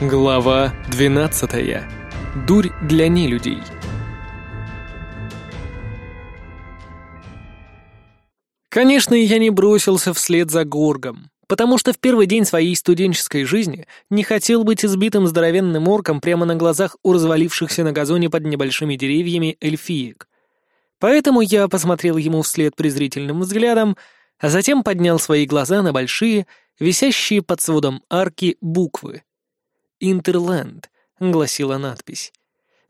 Глава 12. Дурь для нелюдей. Конечно, я не бросился вслед за Горгом, потому что в первый день своей студенческой жизни не хотел быть избитым здоровенным орком прямо на глазах у развалившихся на газоне под небольшими деревьями эльфиек. Поэтому я посмотрел ему вслед презрительным взглядом, а затем поднял свои глаза на большие, висящие под сводом арки буквы — Интерленд, гласила надпись.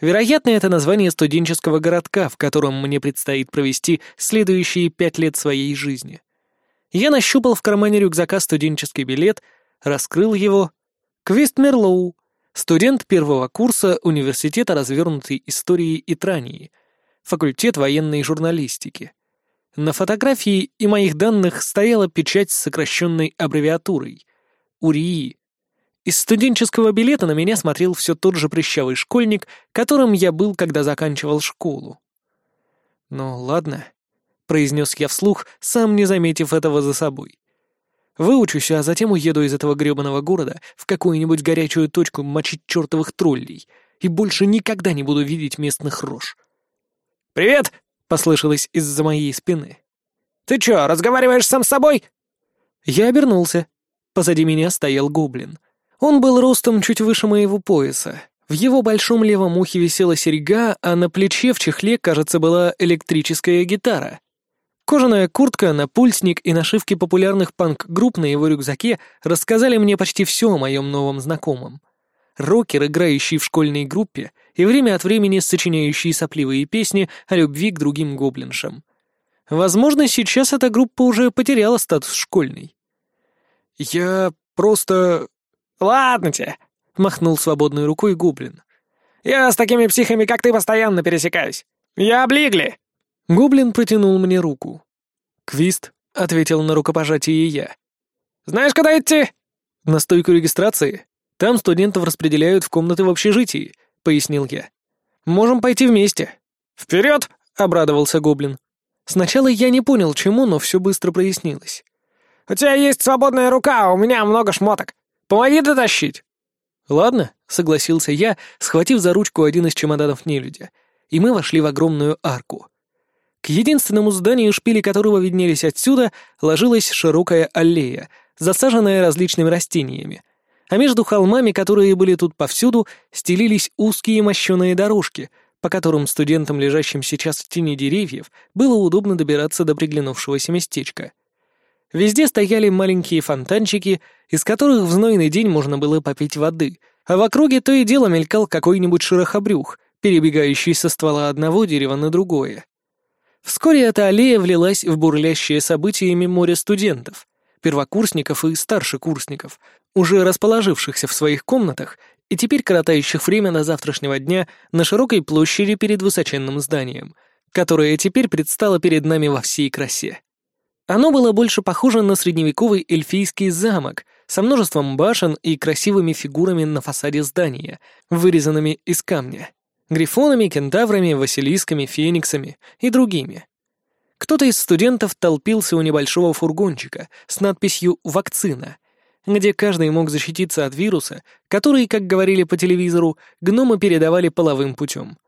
Вероятно, это название студенческого городка, в котором мне предстоит провести следующие пять лет своей жизни. Я нащупал в кармане рюкзака студенческий билет, раскрыл его. Квист Мерлоу, студент первого курса Университета развернутой истории и трании, факультет военной журналистики. На фотографии и моих данных стояла печать с сокращенной аббревиатурой — УРИИ, из студенческого билета на меня смотрел все тот же прыщавый школьник, которым я был, когда заканчивал школу. «Ну ладно», — произнес я вслух, сам не заметив этого за собой. «Выучусь, а затем уеду из этого грёбаного города в какую-нибудь горячую точку мочить чертовых троллей, и больше никогда не буду видеть местных рож». «Привет!» — послышалось из-за моей спины. «Ты чё, разговариваешь сам с собой?» Я обернулся. Позади меня стоял гоблин — он был ростом чуть выше моего пояса. В его большом левом ухе висела серьга, а на плече в чехле, кажется, была электрическая гитара. Кожаная куртка, напульсник и нашивки популярных панк-групп на его рюкзаке рассказали мне почти все о моем новом знакомом. Рокер, играющий в школьной группе и время от времени сочиняющий сопливые песни о любви к другим гоблиншам. Возможно, сейчас эта группа уже потеряла статус школьной. «Я просто «Ладно тебе», — махнул свободной рукой гоблин. «Я с такими психами, как ты, постоянно пересекаюсь. Я облигли!» Гоблин протянул мне руку. «Квист», — ответил на рукопожатие я. «Знаешь, куда идти?» «На стойку регистрации. Там студентов распределяют в комнаты в общежитии», — пояснил я. «Можем пойти вместе». «Вперед!» — обрадовался гоблин. Сначала я не понял, чему, но все быстро прояснилось. «У тебя есть свободная рука, а у меня много шмоток. Помоги дотащить!» «Ладно», — согласился я, схватив за ручку один из чемоданов нелюдя, и мы вошли в огромную арку. К единственному зданию, шпили которого виднелись отсюда, ложилась широкая аллея, засаженная различными растениями. А между холмами, которые были тут повсюду, стелились узкие мощеные дорожки, по которым студентам, лежащим сейчас в тени деревьев, было удобно добираться до приглянувшегося местечка. Везде стояли маленькие фонтанчики, из которых в знойный день можно было попить воды, а в округе то и дело мелькал какой-нибудь широхобрюх, перебегающий со ствола одного дерева на другое. Вскоре эта аллея влилась в бурлящее событиями море студентов, первокурсников и старшекурсников, уже расположившихся в своих комнатах и теперь коротающих время до завтрашнего дня на широкой площади перед высоченным зданием, которое теперь предстало перед нами во всей красе. Оно было больше похоже на средневековый эльфийский замок со множеством башен и красивыми фигурами на фасаде здания, вырезанными из камня, грифонами, кентаврами, василисками, фениксами и другими. Кто-то из студентов толпился у небольшого фургончика с надписью «Вакцина», где каждый мог защититься от вируса, который, как говорили по телевизору, гномы передавали половым путем —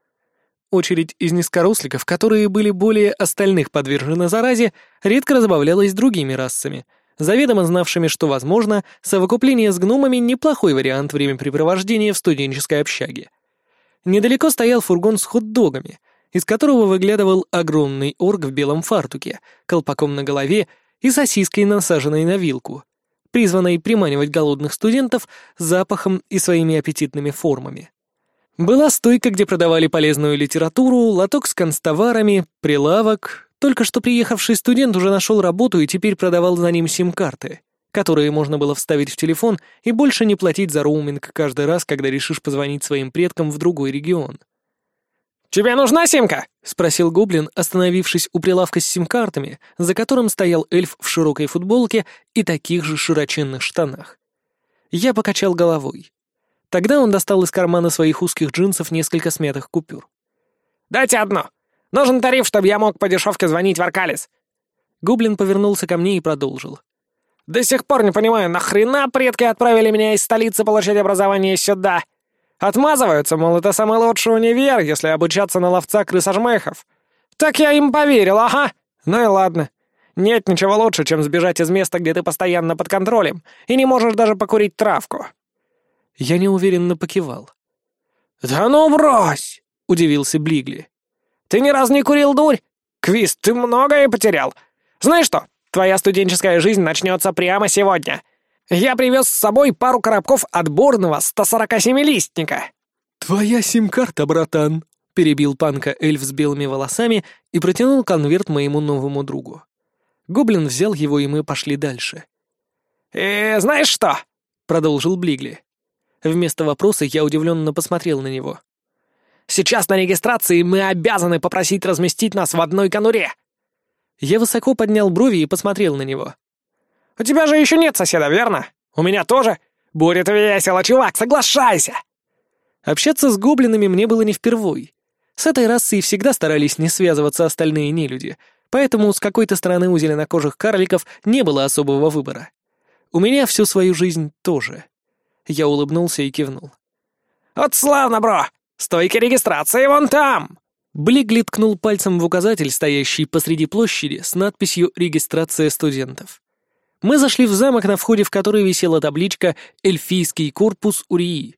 очередь из низкоросликов, которые были более остальных подвержены заразе, редко разбавлялась другими расами, заведомо знавшими, что, возможно, совокупление с гномами — неплохой вариант времяпрепровождения в студенческой общаге. Недалеко стоял фургон с хот-догами, из которого выглядывал огромный орк в белом фартуке, колпаком на голове и сосиской, насаженной на вилку, призванной приманивать голодных студентов запахом и своими аппетитными формами. Была стойка, где продавали полезную литературу, лоток с констоварами, прилавок. Только что приехавший студент уже нашел работу и теперь продавал за ним сим-карты, которые можно было вставить в телефон и больше не платить за роуминг каждый раз, когда решишь позвонить своим предкам в другой регион. «Тебе нужна симка?» — спросил Гоблин, остановившись у прилавка с сим-картами, за которым стоял эльф в широкой футболке и таких же широченных штанах. Я покачал головой. Тогда он достал из кармана своих узких джинсов несколько смятых купюр. «Дайте одно! Нужен тариф, чтобы я мог по дешевке звонить в Аркалис!» Гублин повернулся ко мне и продолжил. «До сих пор не понимаю, нахрена предки отправили меня из столицы получать образование сюда? Отмазываются, мол, это самый лучший универ, если обучаться на ловца крысожмехов. Так я им поверил, ага! Ну и ладно. Нет ничего лучше, чем сбежать из места, где ты постоянно под контролем и не можешь даже покурить травку». Я неуверенно покивал. «Да ну брось!» — удивился Блигли. «Ты ни разу не курил дурь? Квист, ты многое потерял. Знаешь что, твоя студенческая жизнь начнется прямо сегодня. Я привез с собой пару коробков отборного 147-листника». «Твоя сим-карта, братан!» — перебил панка эльф с белыми волосами и протянул конверт моему новому другу. Гоблин взял его, и мы пошли дальше. «Э, знаешь что?» — продолжил Блигли. Вместо вопроса я удивленно посмотрел на него. «Сейчас на регистрации мы обязаны попросить разместить нас в одной конуре!» Я высоко поднял брови и посмотрел на него. «У тебя же еще нет соседа, верно? У меня тоже. Будет весело, чувак, соглашайся!» Общаться с гоблинами мне было не впервой. С этой расой всегда старались не связываться остальные нелюди, поэтому с какой-то стороны у зеленокожих карликов не было особого выбора. У меня всю свою жизнь тоже. Я улыбнулся и кивнул. «Вот славно, бро! Стойка регистрации вон там!» Блигли ткнул пальцем в указатель, стоящий посреди площади, с надписью «Регистрация студентов». Мы зашли в замок, на входе в который висела табличка «Эльфийский корпус Урии».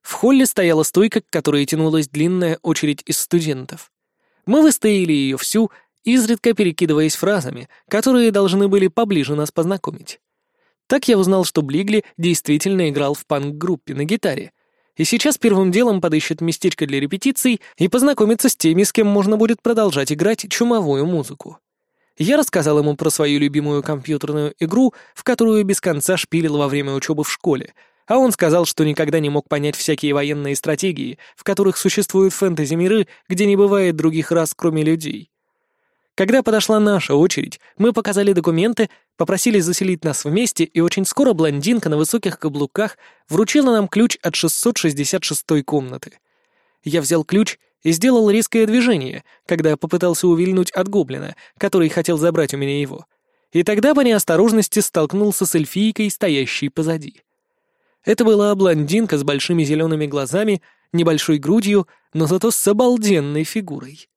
В холле стояла стойка, к которой тянулась длинная очередь из студентов. Мы выстояли ее всю, изредка перекидываясь фразами, которые должны были поближе нас познакомить. Так я узнал, что Блигли действительно играл в панк-группе на гитаре. И сейчас первым делом подыщет местечко для репетиций и познакомится с теми, с кем можно будет продолжать играть чумовую музыку. Я рассказал ему про свою любимую компьютерную игру, в которую без конца шпилил во время учебы в школе, а он сказал, что никогда не мог понять всякие военные стратегии, в которых существуют фэнтези-миры, где не бывает других рас, кроме людей. Когда подошла наша очередь, мы показали документы, попросили заселить нас вместе, и очень скоро блондинка на высоких каблуках вручила нам ключ от 666 комнаты. Я взял ключ и сделал резкое движение, когда попытался увильнуть от гоблина, который хотел забрать у меня его. И тогда по неосторожности столкнулся с эльфийкой, стоящей позади. Это была блондинка с большими зелеными глазами, небольшой грудью, но зато с обалденной фигурой.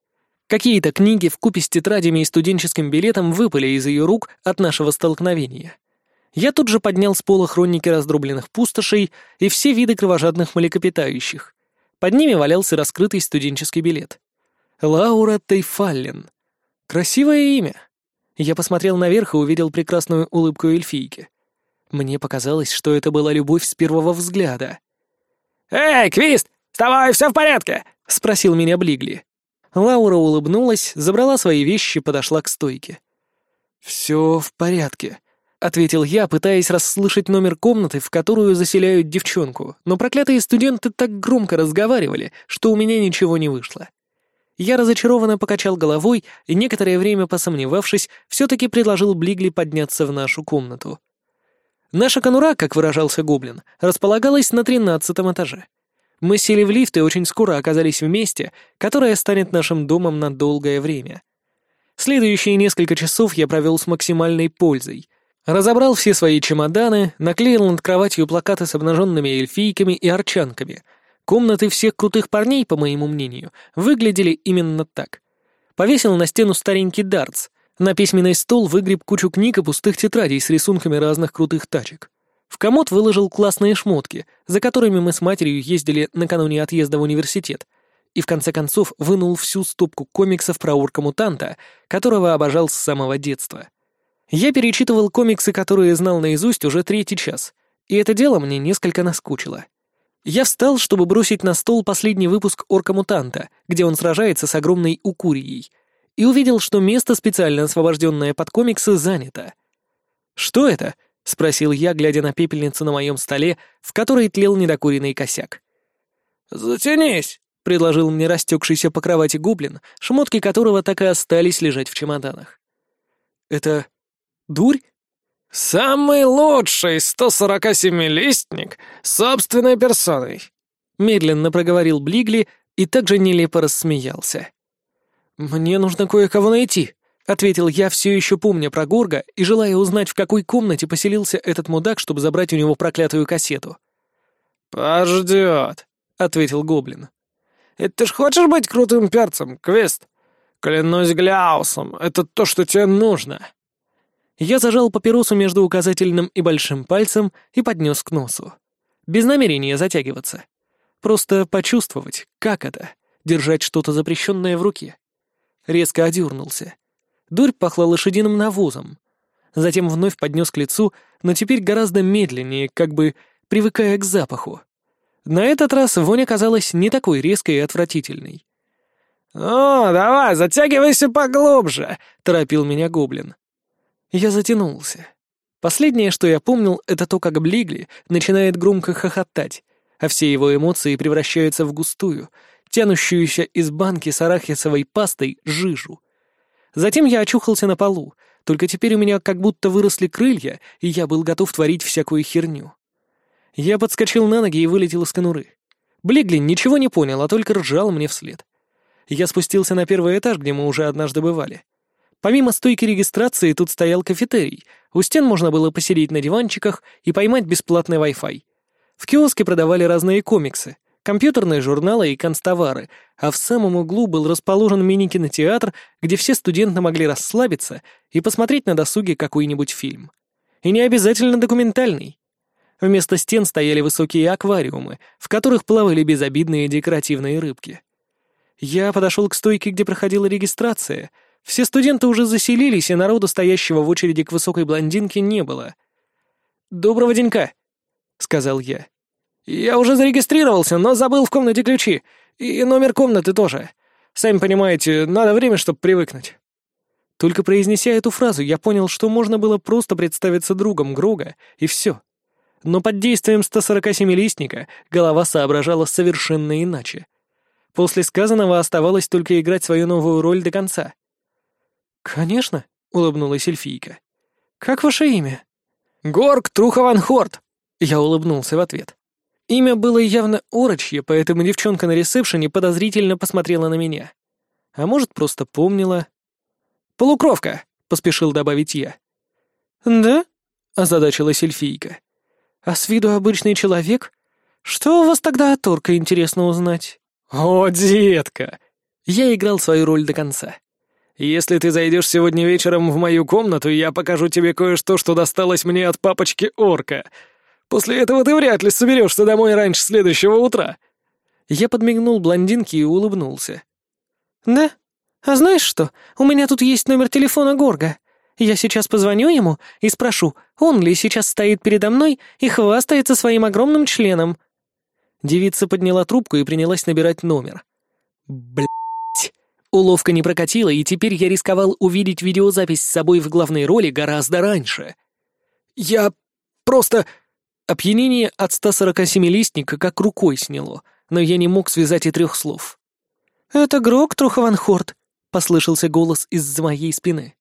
Какие-то книги в купе с тетрадями и студенческим билетом выпали из ее рук от нашего столкновения. Я тут же поднял с пола хроники раздробленных пустошей и все виды кровожадных млекопитающих. Под ними валялся раскрытый студенческий билет. Лаура Тейфаллен. Красивое имя. Я посмотрел наверх и увидел прекрасную улыбку эльфийки. Мне показалось, что это была любовь с первого взгляда. «Эй, Квист, вставай, все в порядке?» — спросил меня Блигли. Лаура улыбнулась, забрала свои вещи и подошла к стойке. «Все в порядке», — ответил я, пытаясь расслышать номер комнаты, в которую заселяют девчонку, но проклятые студенты так громко разговаривали, что у меня ничего не вышло. Я разочарованно покачал головой и, некоторое время посомневавшись, все-таки предложил Блигли подняться в нашу комнату. Наша конура, как выражался Гоблин, располагалась на тринадцатом этаже — мы сели в лифт и очень скоро оказались в месте, которое станет нашим домом на долгое время. Следующие несколько часов я провел с максимальной пользой. Разобрал все свои чемоданы, наклеил над кроватью плакаты с обнаженными эльфийками и арчанками. Комнаты всех крутых парней, по моему мнению, выглядели именно так. Повесил на стену старенький дартс, на письменный стол выгреб кучу книг и пустых тетрадей с рисунками разных крутых тачек. В комод выложил классные шмотки, за которыми мы с матерью ездили накануне отъезда в университет, и в конце концов вынул всю стопку комиксов про урка-мутанта, которого обожал с самого детства. Я перечитывал комиксы, которые знал наизусть уже третий час, и это дело мне несколько наскучило. Я встал, чтобы бросить на стол последний выпуск «Орка-мутанта», где он сражается с огромной укурией, и увидел, что место, специально освобожденное под комиксы, занято. «Что это?» — спросил я, глядя на пепельницу на моем столе, в которой тлел недокуренный косяк. «Затянись!» — предложил мне растекшийся по кровати гублин, шмотки которого так и остались лежать в чемоданах. «Это... дурь?» «Самый лучший 147-листник собственной персоной», — медленно проговорил Блигли и также нелепо рассмеялся. «Мне нужно кое-кого найти», — ответил я, все еще помня про Горга и желая узнать, в какой комнате поселился этот мудак, чтобы забрать у него проклятую кассету. «Пождет», — ответил Гоблин. «Это ты ж хочешь быть крутым перцем, Квест? Клянусь Гляусом, это то, что тебе нужно». Я зажал папиросу между указательным и большим пальцем и поднес к носу. Без намерения затягиваться. Просто почувствовать, как это — держать что-то запрещенное в руке. Резко одернулся. Дурь пахла лошадиным навозом. Затем вновь поднес к лицу, но теперь гораздо медленнее, как бы привыкая к запаху. На этот раз вонь оказалась не такой резкой и отвратительной. «О, давай, затягивайся поглубже!» — торопил меня гоблин. Я затянулся. Последнее, что я помнил, это то, как Блигли начинает громко хохотать, а все его эмоции превращаются в густую, тянущуюся из банки с арахисовой пастой жижу — Затем я очухался на полу, только теперь у меня как будто выросли крылья, и я был готов творить всякую херню. Я подскочил на ноги и вылетел из конуры. Блиглин ничего не понял, а только ржал мне вслед. Я спустился на первый этаж, где мы уже однажды бывали. Помимо стойки регистрации тут стоял кафетерий. У стен можно было посидеть на диванчиках и поймать бесплатный Wi-Fi. В киоске продавали разные комиксы — Компьютерные журналы и констовары, а в самом углу был расположен мини-кинотеатр, где все студенты могли расслабиться и посмотреть на досуге какой-нибудь фильм. И не обязательно документальный. Вместо стен стояли высокие аквариумы, в которых плавали безобидные декоративные рыбки. Я подошел к стойке, где проходила регистрация. Все студенты уже заселились, и народу, стоящего в очереди к высокой блондинке, не было. «Доброго денька!» — сказал я. «Я уже зарегистрировался, но забыл в комнате ключи. И номер комнаты тоже. Сами понимаете, надо время, чтобы привыкнуть». Только произнеся эту фразу, я понял, что можно было просто представиться другом Грога, и все. Но под действием 147-листника голова соображала совершенно иначе. После сказанного оставалось только играть свою новую роль до конца. «Конечно», — улыбнулась эльфийка. «Как ваше имя?» «Горг Трухованхорд», — я улыбнулся в ответ. Имя было явно орочье, поэтому девчонка на ресепшене подозрительно посмотрела на меня. А может, просто помнила. «Полукровка», — поспешил добавить я. «Да?» — озадачилась эльфийка. «А с виду обычный человек? Что у вас тогда от орка интересно узнать?» «О, детка!» Я играл свою роль до конца. «Если ты зайдешь сегодня вечером в мою комнату, я покажу тебе кое-что, что досталось мне от папочки орка», После этого ты вряд ли соберешься домой раньше следующего утра». Я подмигнул блондинке и улыбнулся. «Да? А знаешь что? У меня тут есть номер телефона Горга. Я сейчас позвоню ему и спрошу, он ли сейчас стоит передо мной и хвастается своим огромным членом». Девица подняла трубку и принялась набирать номер. Блять. Уловка не прокатила, и теперь я рисковал увидеть видеозапись с собой в главной роли гораздо раньше. «Я просто...» Опьянение от ста сорока семилистника как рукой сняло, но я не мог связать и трех слов. «Это Грок Трухованхорд», — послышался голос из-за моей спины.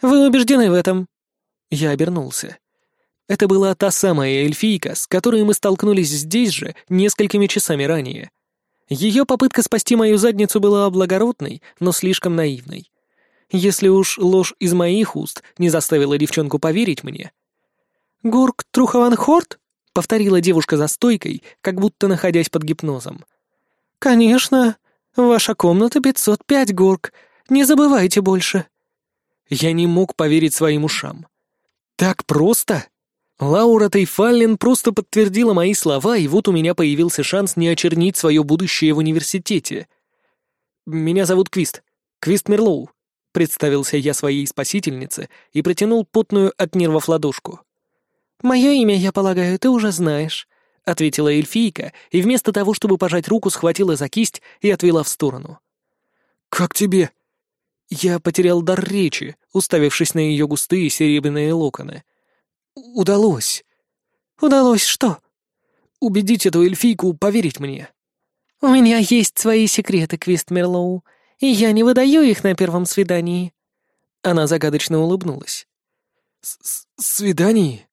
«Вы убеждены в этом?» Я обернулся. Это была та самая эльфийка, с которой мы столкнулись здесь же несколькими часами ранее. Ее попытка спасти мою задницу была благородной, но слишком наивной. Если уж ложь из моих уст не заставила девчонку поверить мне, — Горг Трухованхорд?» — повторила девушка за стойкой, как будто находясь под гипнозом. «Конечно. Ваша комната 505, Горг. Не забывайте больше». Я не мог поверить своим ушам. «Так просто?» Лаура Тейфаллен просто подтвердила мои слова, и вот у меня появился шанс не очернить свое будущее в университете. «Меня зовут Квист. Квист Мерлоу», — представился я своей спасительнице и протянул потную от нервов ладошку. «Мое имя, я полагаю, ты уже знаешь», — ответила эльфийка, и вместо того, чтобы пожать руку, схватила за кисть и отвела в сторону. «Как тебе?» Я потерял дар речи, уставившись на ее густые серебряные локоны. «Удалось». «Удалось что?» «Убедить эту эльфийку поверить мне». «У меня есть свои секреты, Квист Мерлоу, и я не выдаю их на первом свидании». Она загадочно улыбнулась. «С, -с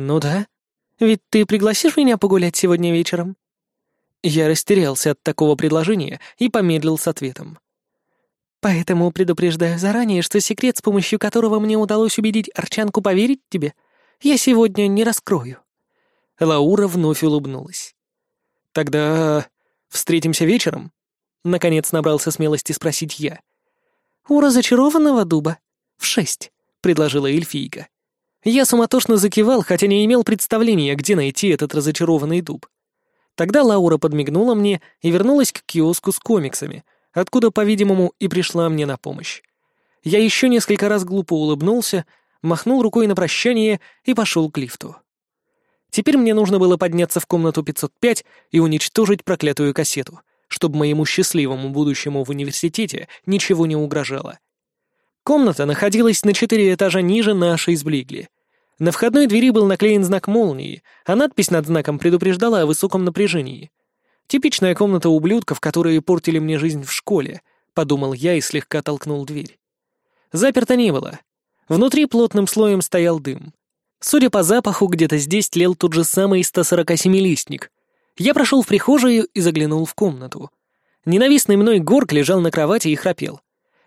«Ну да. Ведь ты пригласишь меня погулять сегодня вечером?» Я растерялся от такого предложения и помедлил с ответом. «Поэтому предупреждаю заранее, что секрет, с помощью которого мне удалось убедить Арчанку поверить тебе, я сегодня не раскрою». Лаура вновь улыбнулась. «Тогда встретимся вечером?» Наконец набрался смелости спросить я. «У разочарованного дуба? В шесть», — предложила эльфийка. Я суматошно закивал, хотя не имел представления, где найти этот разочарованный дуб. Тогда Лаура подмигнула мне и вернулась к киоску с комиксами, откуда, по-видимому, и пришла мне на помощь. Я еще несколько раз глупо улыбнулся, махнул рукой на прощание и пошел к лифту. Теперь мне нужно было подняться в комнату 505 и уничтожить проклятую кассету, чтобы моему счастливому будущему в университете ничего не угрожало. Комната находилась на четыре этажа ниже нашей с Блигли. На входной двери был наклеен знак молнии, а надпись над знаком предупреждала о высоком напряжении. «Типичная комната ублюдков, которые портили мне жизнь в школе», — подумал я и слегка толкнул дверь. Заперто не было. Внутри плотным слоем стоял дым. Судя по запаху, где-то здесь тлел тот же самый 147-листник. Я прошел в прихожую и заглянул в комнату. Ненавистный мной Горк лежал на кровати и храпел.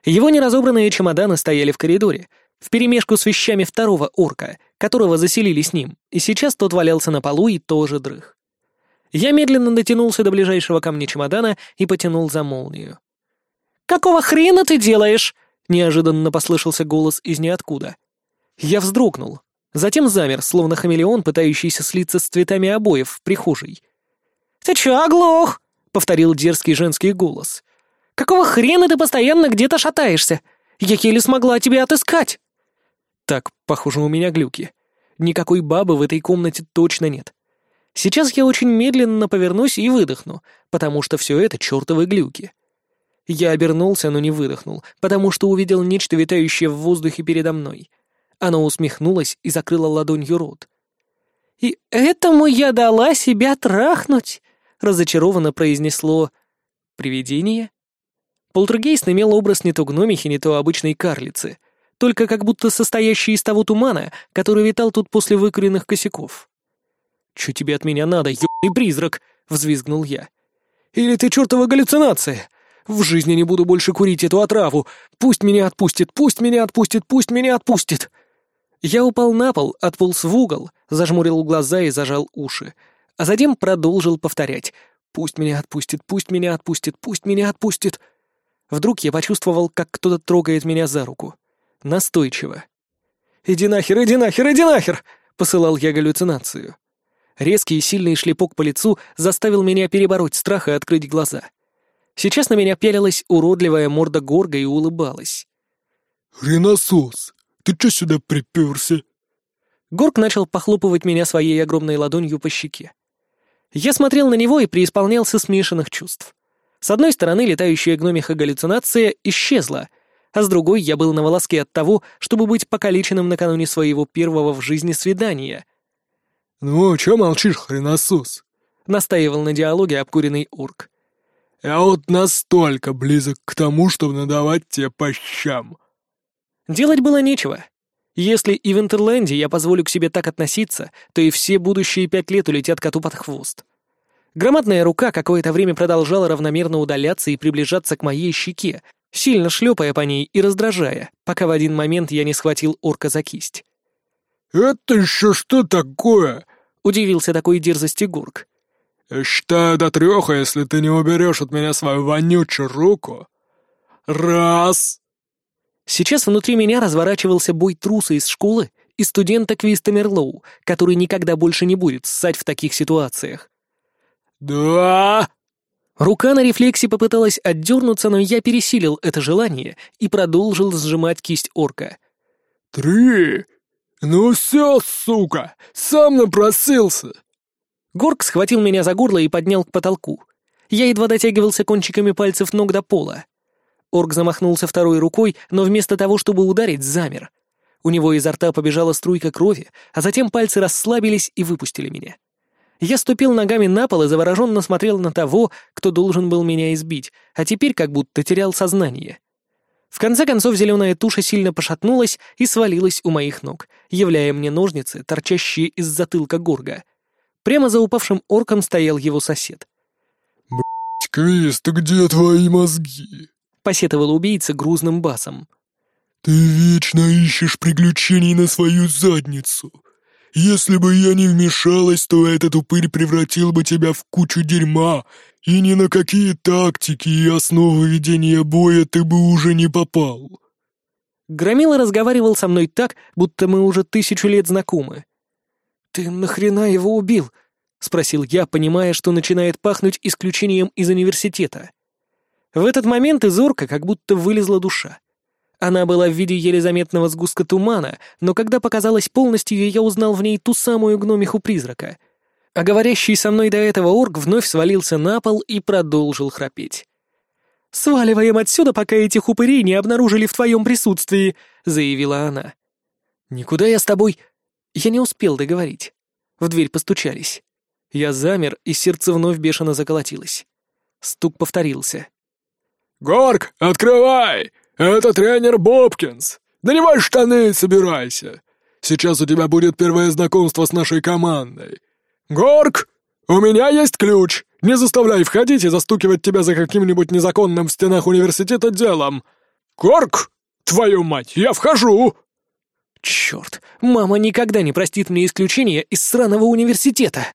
Его неразобранные чемоданы стояли в коридоре, вперемешку с вещами второго орка, которого заселили с ним, и сейчас тот валялся на полу и тоже дрых. Я медленно дотянулся до ближайшего ко мне чемодана и потянул за молнию. «Какого хрена ты делаешь?» — неожиданно послышался голос из ниоткуда. Я вздрогнул, затем замер, словно хамелеон, пытающийся слиться с цветами обоев в прихожей. «Ты чё, оглох?» — повторил дерзкий женский голос — Какого хрена ты постоянно где-то шатаешься? Я еле смогла тебя отыскать!» «Так, похоже, у меня глюки. Никакой бабы в этой комнате точно нет. Сейчас я очень медленно повернусь и выдохну, потому что все это чертовы глюки». Я обернулся, но не выдохнул, потому что увидел нечто витающее в воздухе передо мной. Она усмехнулась и закрыла ладонью рот. «И этому я дала себя трахнуть!» — разочарованно произнесло «Привидение?» Полтергейст имел образ не то гномихи, не то обычной карлицы, только как будто состоящий из того тумана, который витал тут после выкуренных косяков. «Чё тебе от меня надо, ёбаный призрак?» — взвизгнул я. «Или ты чёртова галлюцинация? В жизни не буду больше курить эту отраву! Пусть меня отпустит, пусть меня отпустит, пусть меня отпустит!» Я упал на пол, отполз в угол, зажмурил глаза и зажал уши, а затем продолжил повторять «Пусть меня отпустит, пусть меня отпустит, пусть меня отпустит!» Вдруг я почувствовал, как кто-то трогает меня за руку. Настойчиво. «Иди нахер, иди нахер, иди нахер!» — посылал я галлюцинацию. Резкий и сильный шлепок по лицу заставил меня перебороть страх и открыть глаза. Сейчас на меня пялилась уродливая морда горга и улыбалась. «Ренасос, ты чё сюда припёрся? Горг начал похлопывать меня своей огромной ладонью по щеке. Я смотрел на него и преисполнялся смешанных чувств. С одной стороны, летающая гномиха галлюцинация исчезла, а с другой я был на волоске от того, чтобы быть покалеченным накануне своего первого в жизни свидания. «Ну, чё молчишь, хреносос?» — настаивал на диалоге обкуренный орк. «Я вот настолько близок к тому, чтобы надавать тебе по щам». Делать было нечего. Если и в Интерленде я позволю к себе так относиться, то и все будущие пять лет улетят коту под хвост. Громадная рука какое-то время продолжала равномерно удаляться и приближаться к моей щеке, сильно шлепая по ней и раздражая, пока в один момент я не схватил орка за кисть. «Это еще что такое?» — удивился такой дерзости Гурк. «Считаю до трех, а если ты не уберешь от меня свою вонючую руку. Раз!» Сейчас внутри меня разворачивался бой труса из школы и студента Квиста Мерлоу, который никогда больше не будет ссать в таких ситуациях. Да! Рука на рефлексе попыталась отдернуться, но я пересилил это желание и продолжил сжимать кисть орка. «Три! Ну все, сука! Сам напросился!» Горк схватил меня за горло и поднял к потолку. Я едва дотягивался кончиками пальцев ног до пола. Орк замахнулся второй рукой, но вместо того, чтобы ударить, замер. У него изо рта побежала струйка крови, а затем пальцы расслабились и выпустили меня. Я ступил ногами на пол и завороженно смотрел на того, кто должен был меня избить, а теперь как будто терял сознание. В конце концов зеленая туша сильно пошатнулась и свалилась у моих ног, являя мне ножницы, торчащие из затылка горга. Прямо за упавшим орком стоял его сосед. «Б***ь, Крис, ты где твои мозги?» — посетовал убийца грузным басом. «Ты вечно ищешь приключений на свою задницу. Если бы я не вмешалась, то этот упырь превратил бы тебя в кучу дерьма, и ни на какие тактики и основы ведения боя ты бы уже не попал». Громила разговаривал со мной так, будто мы уже тысячу лет знакомы. «Ты нахрена его убил?» — спросил я, понимая, что начинает пахнуть исключением из университета. В этот момент из орка как будто вылезла душа. Она была в виде еле заметного сгустка тумана, но когда показалась полностью, я узнал в ней ту самую гномиху-призрака. А говорящий со мной до этого орк вновь свалился на пол и продолжил храпеть. «Сваливаем отсюда, пока этих упырей не обнаружили в твоем присутствии», — заявила она. «Никуда я с тобой...» Я не успел договорить. В дверь постучались. Я замер, и сердце вновь бешено заколотилось. Стук повторился. «Горк, открывай!» «Это тренер Бобкинс! Наливай штаны и собирайся! Сейчас у тебя будет первое знакомство с нашей командой! Горг, у меня есть ключ! Не заставляй входить и застукивать тебя за каким-нибудь незаконным в стенах университета делом! Горг, твою мать, я вхожу!» «Черт, мама никогда не простит мне исключения из сраного университета!»